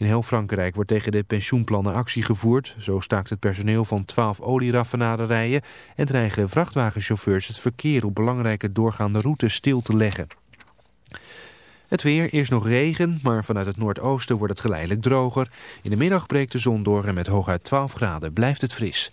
In heel Frankrijk wordt tegen de pensioenplannen actie gevoerd. Zo staakt het personeel van 12 olieraffinaderijen en dreigen vrachtwagenchauffeurs het verkeer op belangrijke doorgaande routes stil te leggen. Het weer, eerst nog regen, maar vanuit het noordoosten wordt het geleidelijk droger. In de middag breekt de zon door en met hooguit 12 graden blijft het fris.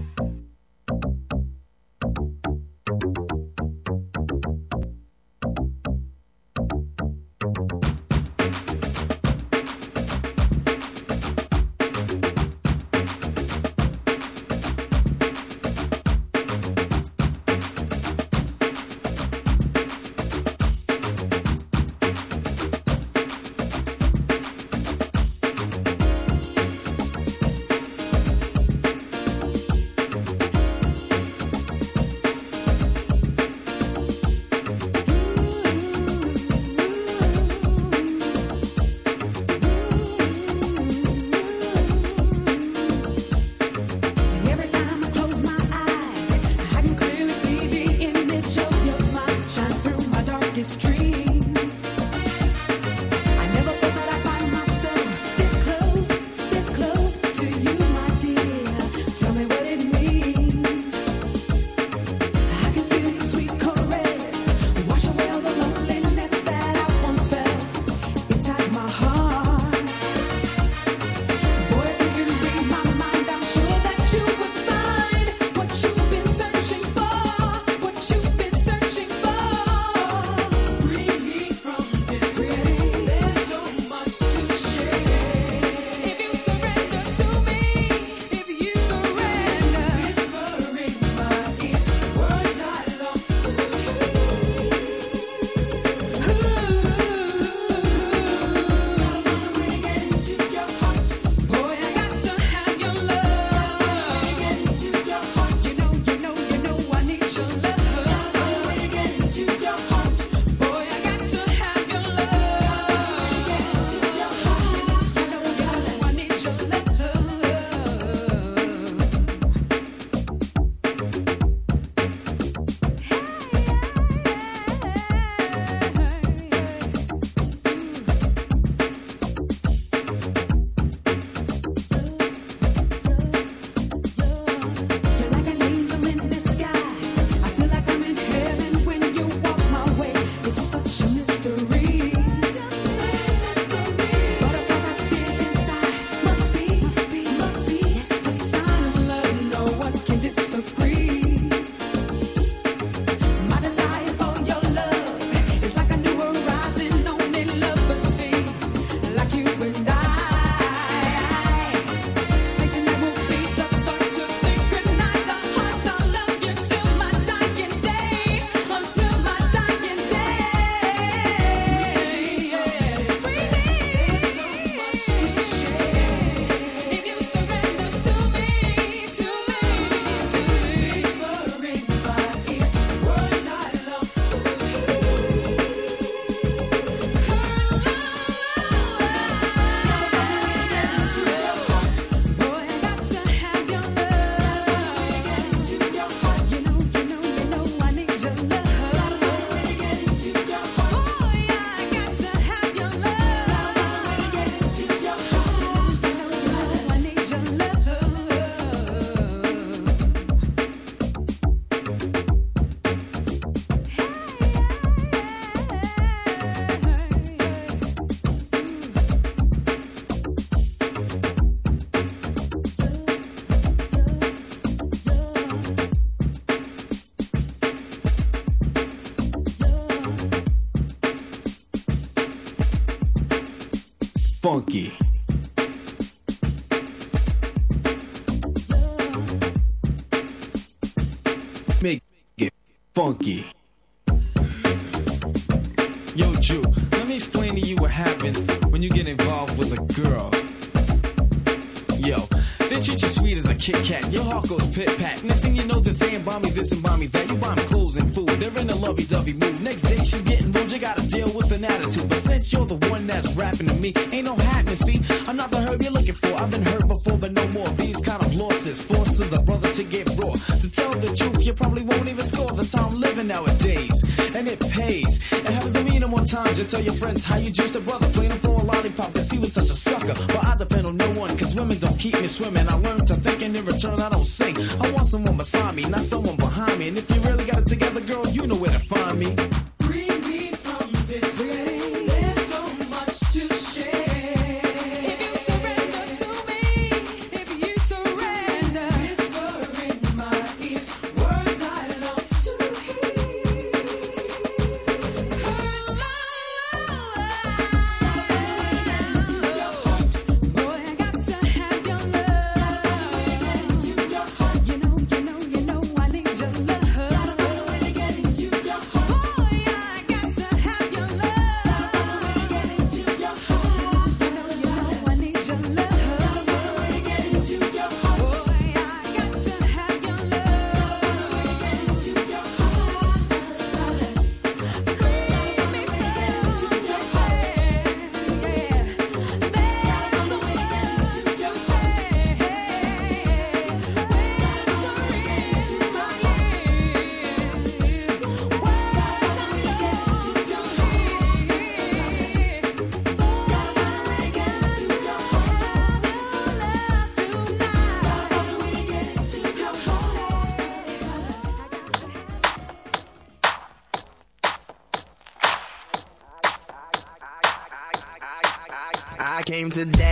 Today.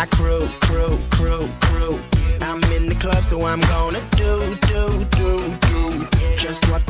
my crew, crew, crew, crew. I'm in the club, so I'm gonna do, do, do, do. Just what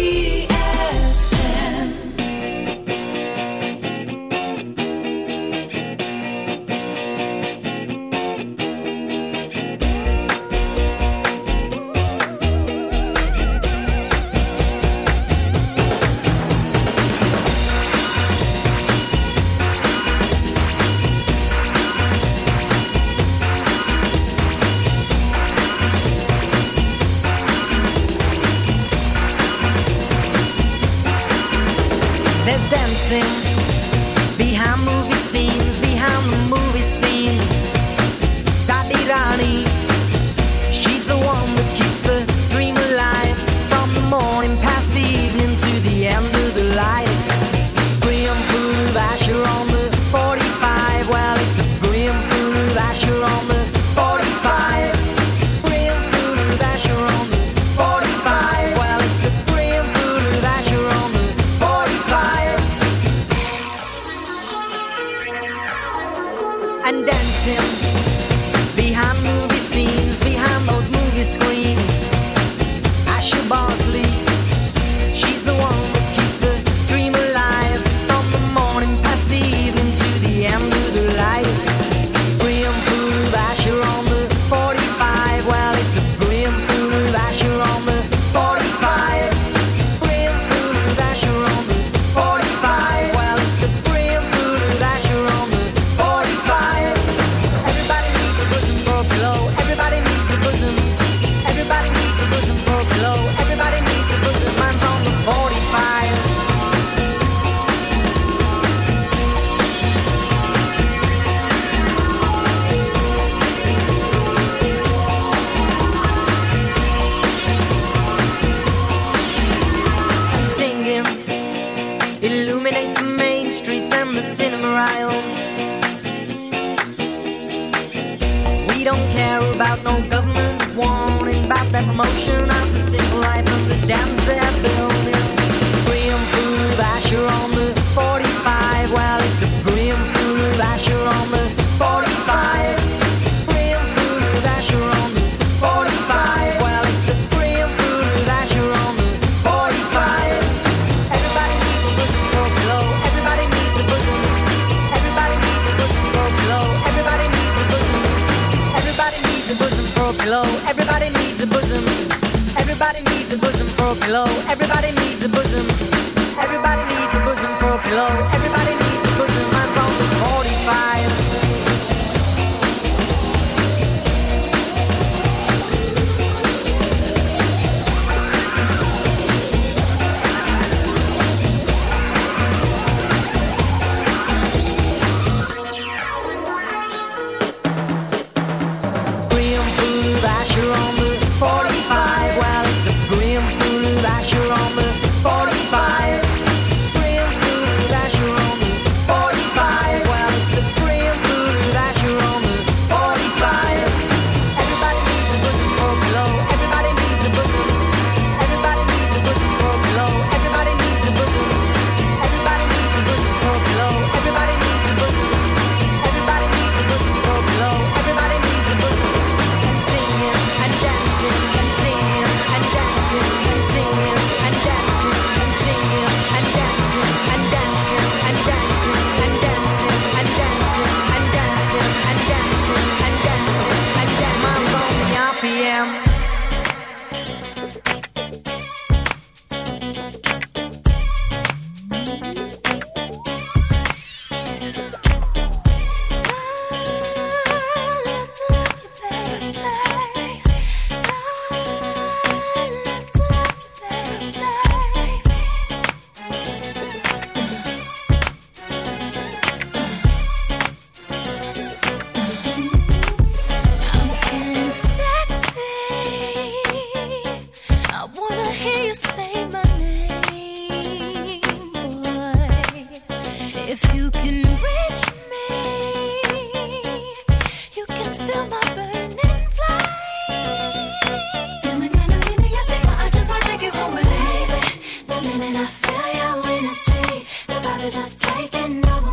And dancing another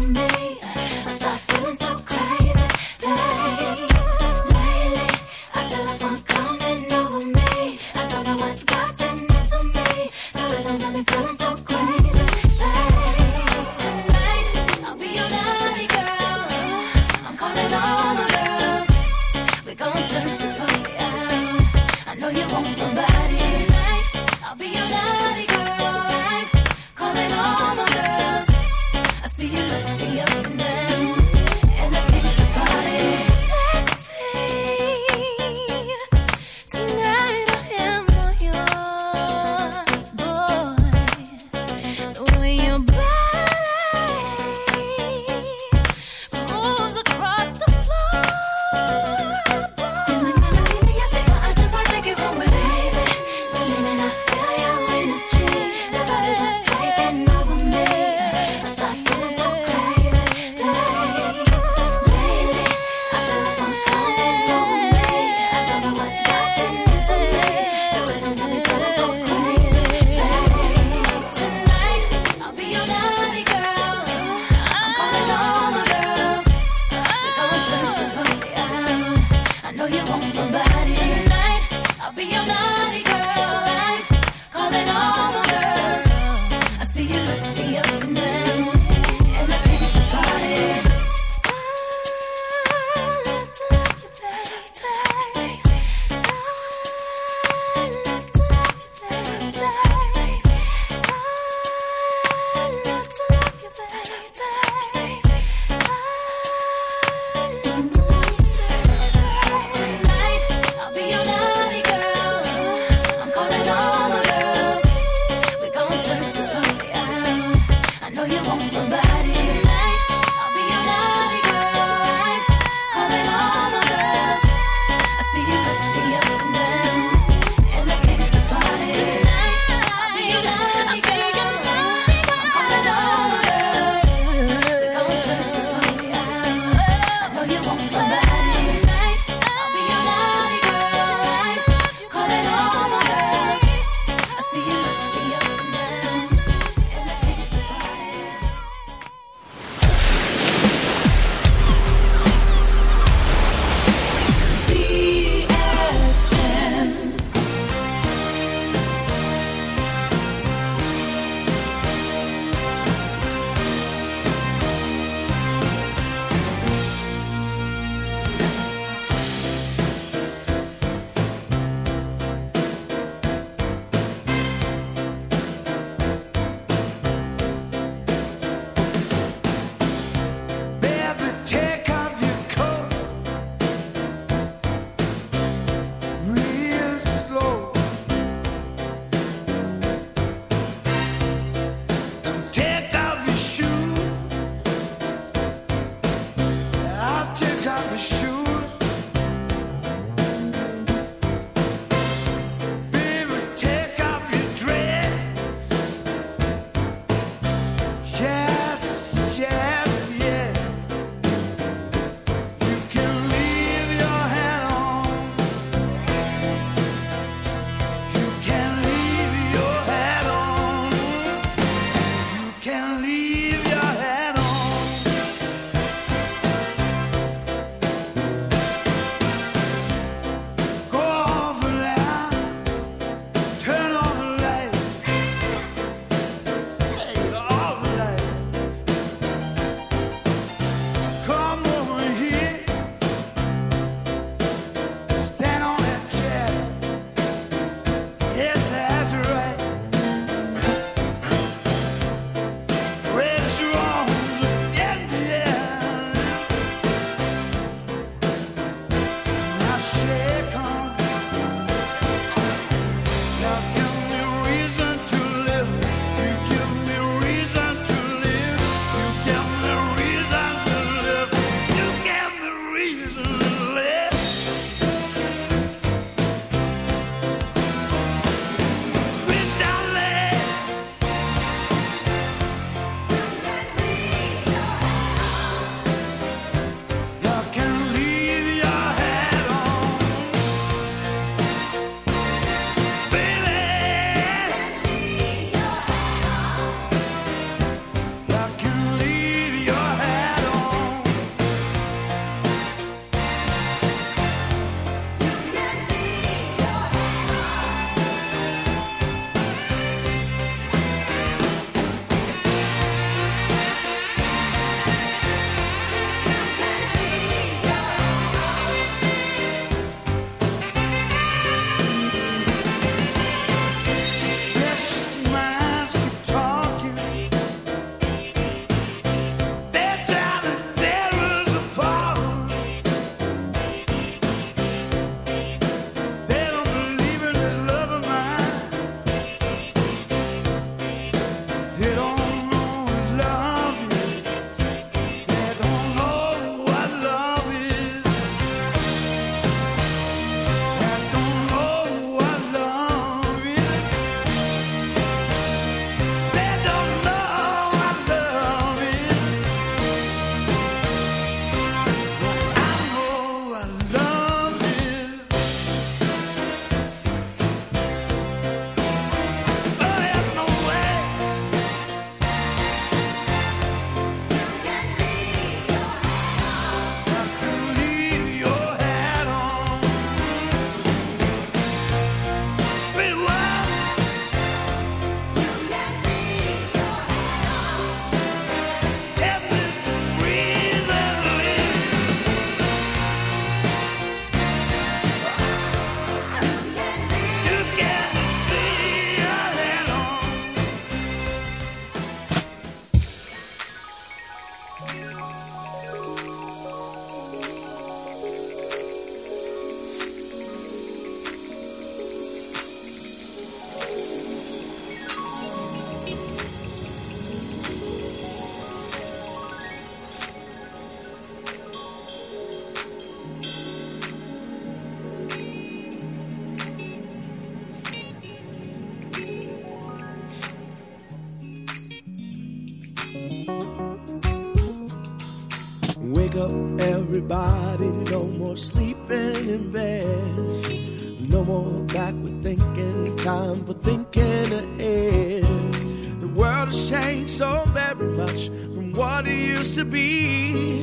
used to be.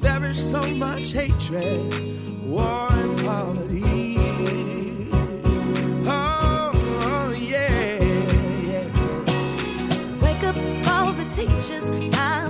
There is so much hatred, war, and poverty. Oh, yeah, yeah. Wake up all the teachers, time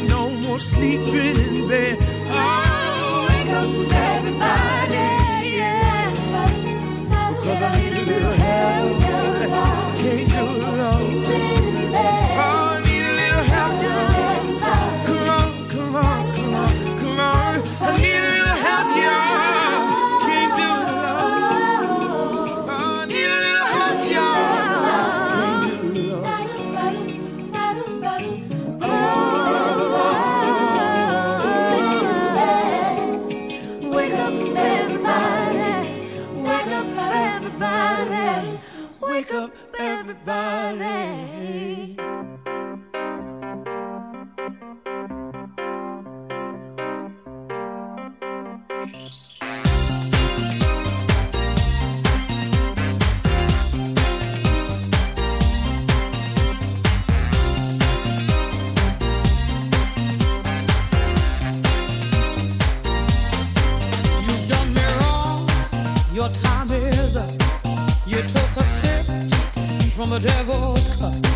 No more sleeping in bed. Oh, wake up, everybody, yeah. Cause I need a little help. Can't valley. devil's cut.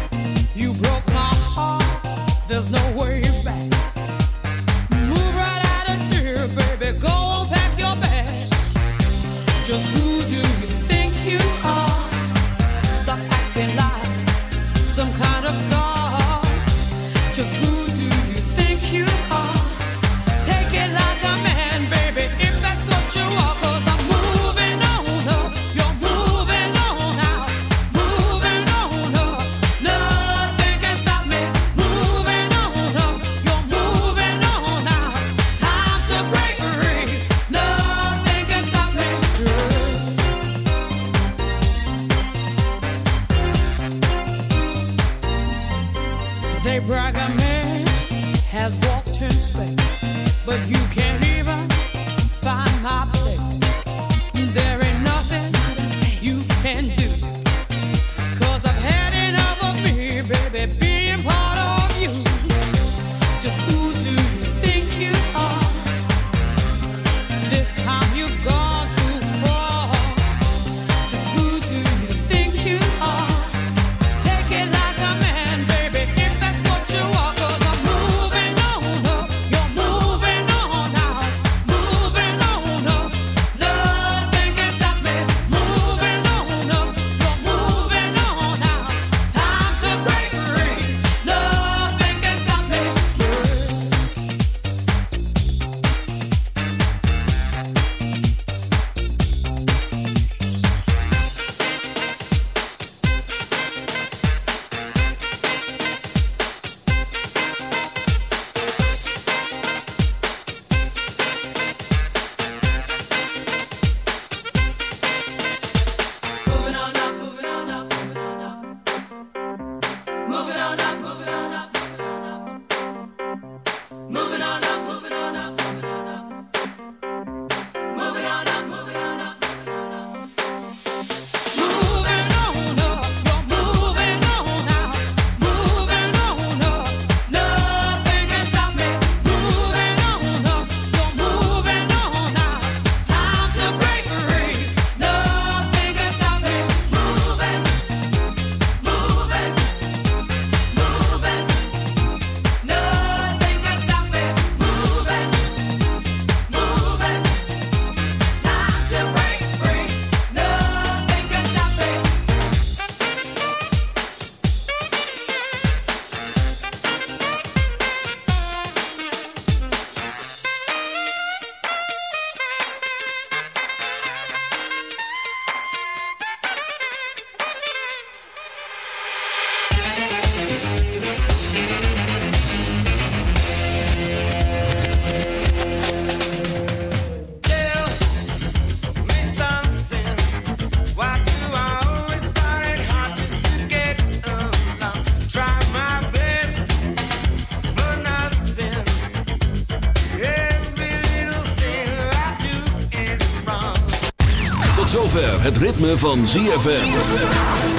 Zover het ritme van ZFM.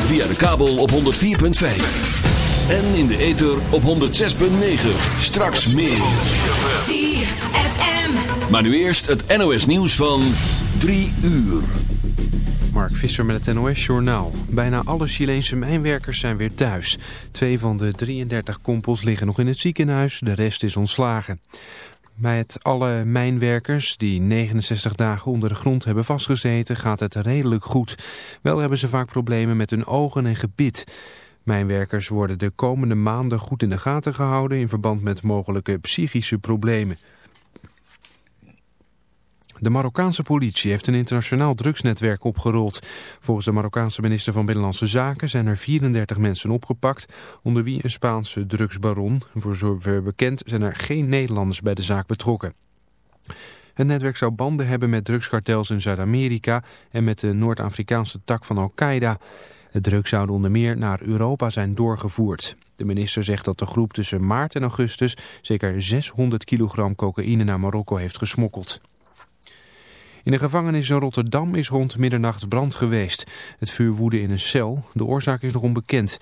Via de kabel op 104.5. En in de ether op 106.9. Straks meer. ZFM. Maar nu eerst het NOS nieuws van 3 uur. Mark Visser met het NOS-journaal. Bijna alle Chileense mijnwerkers zijn weer thuis. Twee van de 33 kompels liggen nog in het ziekenhuis, de rest is ontslagen. Met alle mijnwerkers die 69 dagen onder de grond hebben vastgezeten gaat het redelijk goed. Wel hebben ze vaak problemen met hun ogen en gebit. Mijnwerkers worden de komende maanden goed in de gaten gehouden in verband met mogelijke psychische problemen. De Marokkaanse politie heeft een internationaal drugsnetwerk opgerold. Volgens de Marokkaanse minister van Binnenlandse Zaken zijn er 34 mensen opgepakt, onder wie een Spaanse drugsbaron. Voor zover bekend zijn er geen Nederlanders bij de zaak betrokken. Het netwerk zou banden hebben met drugskartels in Zuid-Amerika en met de Noord-Afrikaanse tak van Al-Qaeda. De drugs zouden onder meer naar Europa zijn doorgevoerd. De minister zegt dat de groep tussen maart en augustus zeker 600 kilogram cocaïne naar Marokko heeft gesmokkeld. In de gevangenis in Rotterdam is rond middernacht brand geweest. Het vuur woedde in een cel. De oorzaak is nog onbekend.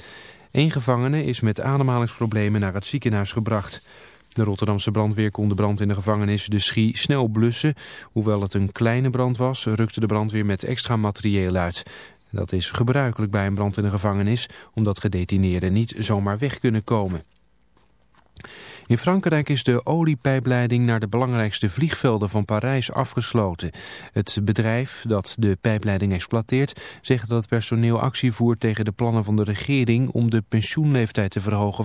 Eén gevangene is met ademhalingsproblemen naar het ziekenhuis gebracht. De Rotterdamse brandweer kon de brand in de gevangenis de schie snel blussen. Hoewel het een kleine brand was, rukte de brandweer met extra materieel uit. Dat is gebruikelijk bij een brand in de gevangenis, omdat gedetineerden niet zomaar weg kunnen komen. In Frankrijk is de oliepijpleiding naar de belangrijkste vliegvelden van Parijs afgesloten. Het bedrijf dat de pijpleiding exploiteert zegt dat het personeel actie voert tegen de plannen van de regering om de pensioenleeftijd te verhogen van